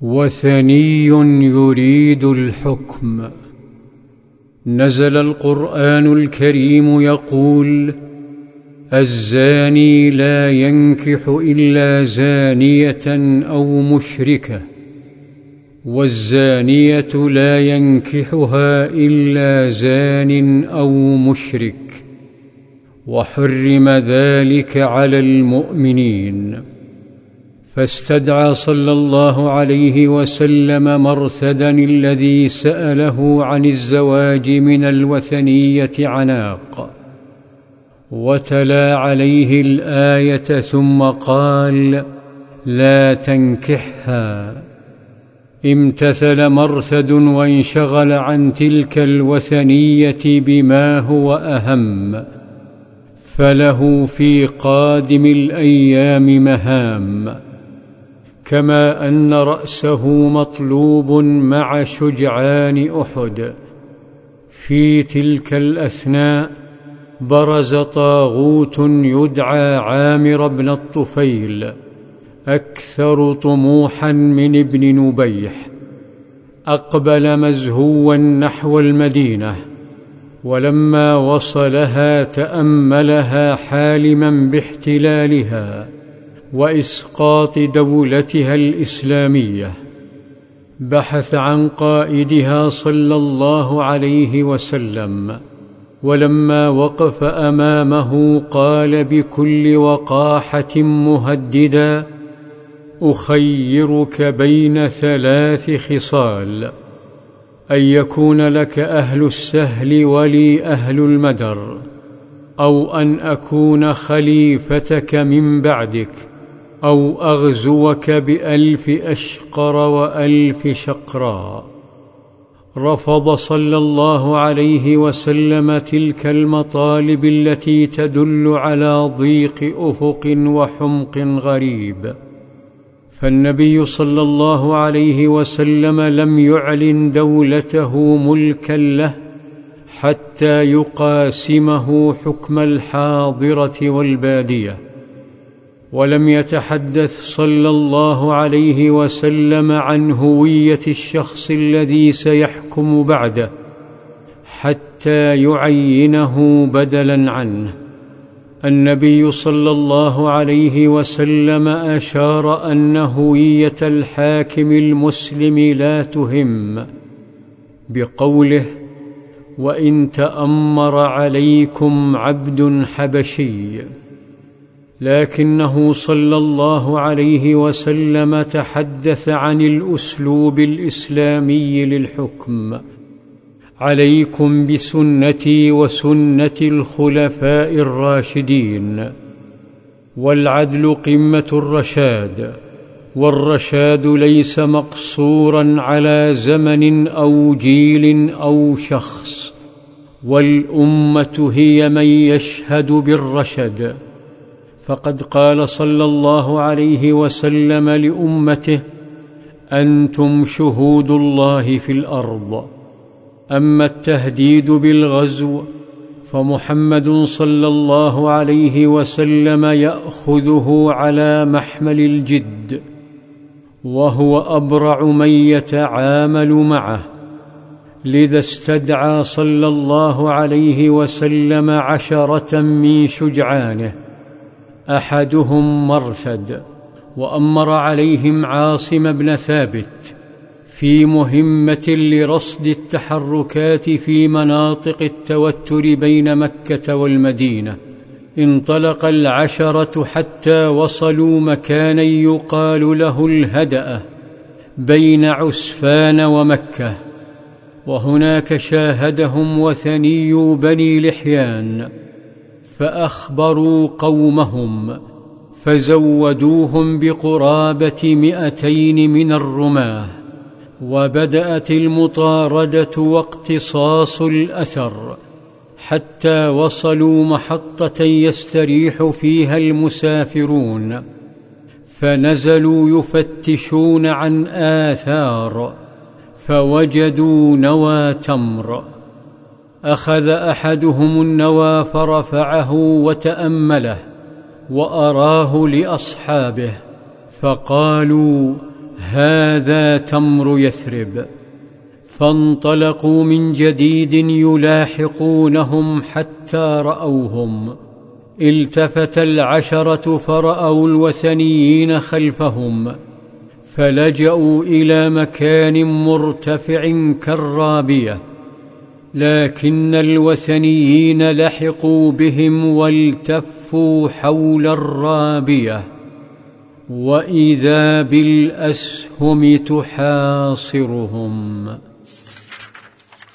وثني يريد الحكم. نزل القرآن الكريم يقول الزاني لا ينكح إلا زانية أو مشركة والزانية لا ينكحها إلا زان أو مشرك وحرم ذلك على المؤمنين. فاستدعى صلى الله عليه وسلم مرثدا الذي سأله عن الزواج من الوثنية عناق. وتلا عليه الآية ثم قال لا تنكحها. امتثل مرثد وانشغل عن تلك الوثنية بما هو أهم. فله في قادم الأيام مهام. كما أن رأسه مطلوب مع شجعان أحد. في تلك الأثناء برز طاغوت يدعى عامر بن الطفيل أكثر طموحا من ابن نبيح. أقبل مزهوا نحو المدينة ولما وصلها تأملها حالما باحتلالها. وإسقاط دولتها الإسلامية. بحث عن قائدها صلى الله عليه وسلم ولما وقف أمامه قال بكل وقاحة مهددا أخيرك بين ثلاث خصال أن يكون لك أهل السهل ولي أهل المدر أو أن أكون خليفتك من بعدك. أو أغزوك بألف أشقر وألف شقراء رفض صلى الله عليه وسلم تلك المطالب التي تدل على ضيق أفق وحمق غريب. فالنبي صلى الله عليه وسلم لم يعلن دولته ملكا له حتى يقاسمه حكم الحاضرة والبادية. ولم يتحدث صلى الله عليه وسلم عن هوية الشخص الذي سيحكم بعده حتى يعينه بدلا عنه. النبي صلى الله عليه وسلم أشار أن هوية الحاكم المسلم لا تهم بقوله وإن تأمر عليكم عبد حبشي لكنه صلى الله عليه وسلم تحدث عن الأسلوب الإسلامي للحكم. عليكم بسنتي وسنة الخلفاء الراشدين والعدل قمة الرشاد والرشاد ليس مقصورا على زمن أو جيل أو شخص والأمة هي من يشهد بالرشد. فقد قال صلى الله عليه وسلم لأمته أنتم شهود الله في الأرض أما التهديد بالغزو فمحمد صلى الله عليه وسلم يأخذه على محمل الجد وهو أبرع من يتعامل معه لذا استدعى صلى الله عليه وسلم عشرة من شجعانه. أحدهم مرثد وأمر عليهم عاصم بن ثابت في مهمة لرصد التحركات في مناطق التوتر بين مكة والمدينة. انطلق العشرة حتى وصلوا مكانا يقال له الهداه بين عسفان ومكة. وهناك شاهدهم وثني بني لحيان. فأخبروا قومهم فزودوهم بقرابة مئتين من الرماة وبدأت المطاردة واقتصاص الأثر حتى وصلوا محطة يستريح فيها المسافرون فنزلوا يفتشون عن آثار فوجدوا نوى تمر أخذ أحدهم النوى فرفعه وتأمله وأراه لأصحابه فقالوا هذا تمر يثرب. فانطلقوا من جديد يلاحقونهم حتى رأوهم. التفت العشرة فرأوا الوثنيين خلفهم فلجأوا إلى مكان مرتفع كالرابية. لكن الوثنيين لحقوا بهم والتفوا حول الرابية وإذا بالأسهم تحاصرهم.